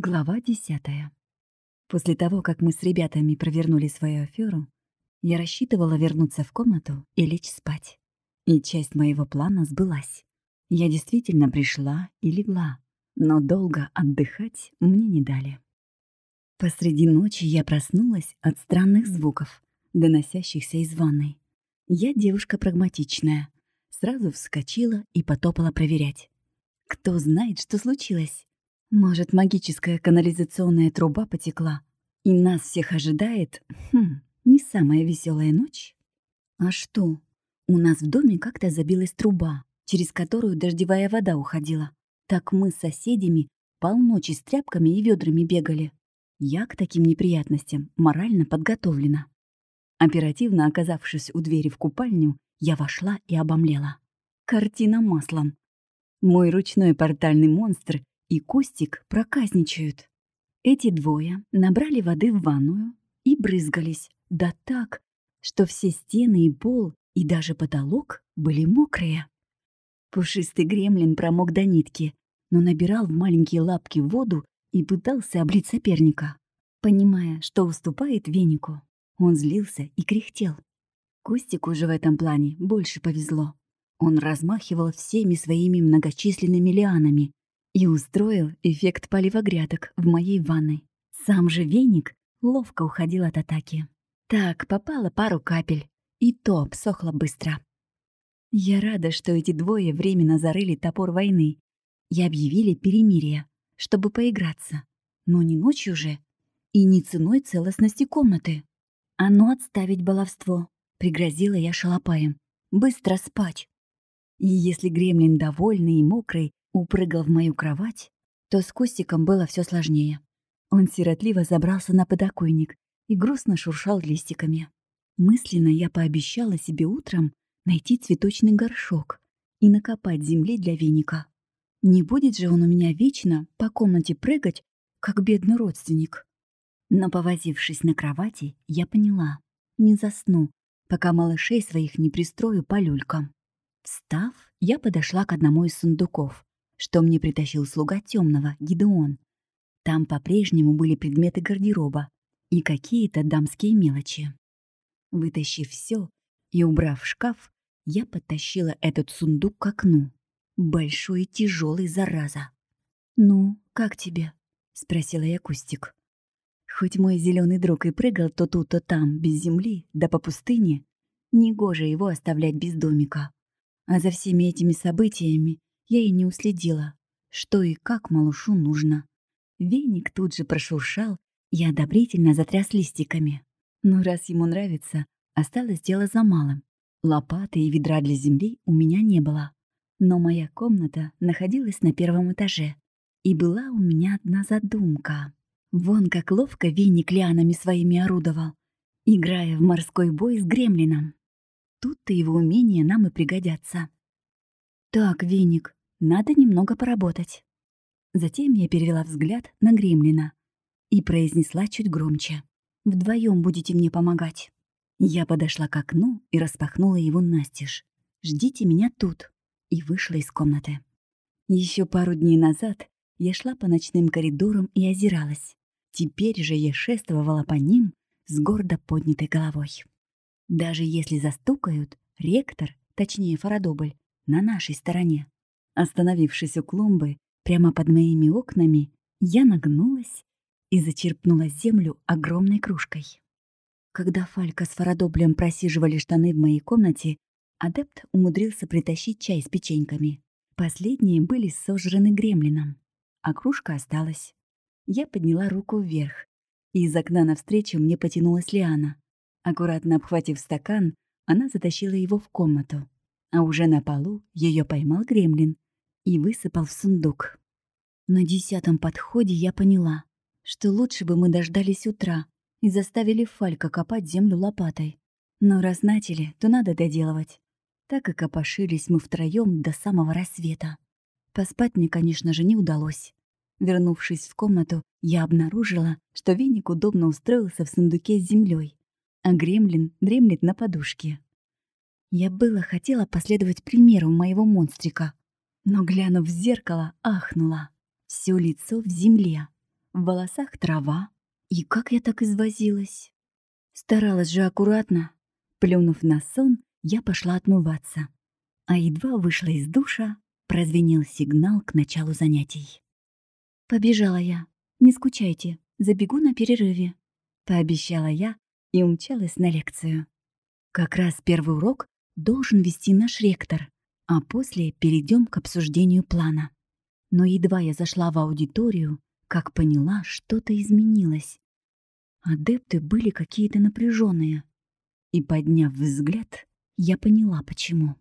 Глава десятая. После того, как мы с ребятами провернули свою аферу, я рассчитывала вернуться в комнату и лечь спать. И часть моего плана сбылась. Я действительно пришла и легла, но долго отдыхать мне не дали. Посреди ночи я проснулась от странных звуков, доносящихся из ванной. Я девушка прагматичная. Сразу вскочила и потопала проверять. Кто знает, что случилось? Может, магическая канализационная труба потекла, и нас всех ожидает, хм, не самая веселая ночь? А что? У нас в доме как-то забилась труба, через которую дождевая вода уходила. Так мы с соседями полночи с тряпками и ведрами бегали. Я к таким неприятностям морально подготовлена. Оперативно оказавшись у двери в купальню, я вошла и обомлела. Картина маслом. Мой ручной портальный монстр и Костик проказничают. Эти двое набрали воды в ванную и брызгались, да так, что все стены и пол, и даже потолок были мокрые. Пушистый гремлин промок до нитки, но набирал в маленькие лапки воду и пытался облить соперника. Понимая, что уступает венику, он злился и кряхтел. Костику же в этом плане больше повезло. Он размахивал всеми своими многочисленными лианами, и устроил эффект полива грядок в моей ванной. Сам же веник ловко уходил от атаки. Так, попало пару капель, и то обсохло быстро. Я рада, что эти двое временно зарыли топор войны и объявили перемирие, чтобы поиграться. Но не ночью же, и не ценой целостности комнаты. А ну отставить баловство, пригрозила я шалопаем. Быстро спать. И если гремлин довольный и мокрый упрыгал в мою кровать, то с Костиком было все сложнее. Он сиротливо забрался на подоконник и грустно шуршал листиками. Мысленно я пообещала себе утром найти цветочный горшок и накопать земли для веника. Не будет же он у меня вечно по комнате прыгать, как бедный родственник. Но повозившись на кровати, я поняла, не засну, пока малышей своих не пристрою по люлькам. Встав, я подошла к одному из сундуков что мне притащил слуга темного, Гидеон. Там по-прежнему были предметы гардероба и какие-то дамские мелочи. Вытащив все и убрав шкаф, я подтащила этот сундук к окну. Большой и тяжелый, зараза. «Ну, как тебе?» — спросила я Кустик. Хоть мой зеленый друг и прыгал то тут, то там, без земли, да по пустыне, негоже его оставлять без домика. А за всеми этими событиями я и не уследила, что и как малышу нужно. Веник тут же прошуршал и одобрительно затряс листиками. Но раз ему нравится, осталось дело за малым. Лопаты и ведра для земли у меня не было. Но моя комната находилась на первом этаже. И была у меня одна задумка. Вон как ловко веник лианами своими орудовал, играя в морской бой с гремлином. Тут-то его умения нам и пригодятся. «Так, веник, надо немного поработать. Затем я перевела взгляд на Гремлина и произнесла чуть громче. «Вдвоем будете мне помогать». Я подошла к окну и распахнула его настежь. «Ждите меня тут» и вышла из комнаты. Еще пару дней назад я шла по ночным коридорам и озиралась. Теперь же я шествовала по ним с гордо поднятой головой. Даже если застукают, ректор, точнее Фарадобль, на нашей стороне. Остановившись у клумбы, прямо под моими окнами, я нагнулась и зачерпнула землю огромной кружкой. Когда Фалька с Фарадоблем просиживали штаны в моей комнате, адепт умудрился притащить чай с печеньками. Последние были сожраны гремлином, а кружка осталась. Я подняла руку вверх, и из окна навстречу мне потянулась Лиана. Аккуратно обхватив стакан, она затащила его в комнату. А уже на полу ее поймал гремлин и высыпал в сундук. На десятом подходе я поняла, что лучше бы мы дождались утра и заставили Фалька копать землю лопатой. Но раз начали, то надо доделывать. Так и копошились мы втроем до самого рассвета. Поспать мне, конечно же, не удалось. Вернувшись в комнату, я обнаружила, что веник удобно устроился в сундуке с землей, а гремлин дремлет на подушке. Я было хотела последовать примеру моего монстрика, но, глянув в зеркало, ахнула. Все лицо в земле. в волосах трава. И как я так извозилась? Старалась же аккуратно. Плюнув на сон, я пошла отмываться. А едва вышла из душа, прозвенел сигнал к началу занятий. Побежала я. Не скучайте, забегу на перерыве. Пообещала я и умчалась на лекцию. Как раз первый урок должен вести наш ректор, а после перейдем к обсуждению плана. Но едва я зашла в аудиторию, как поняла, что-то изменилось. Адепты были какие-то напряженные. И, подняв взгляд, я поняла, почему.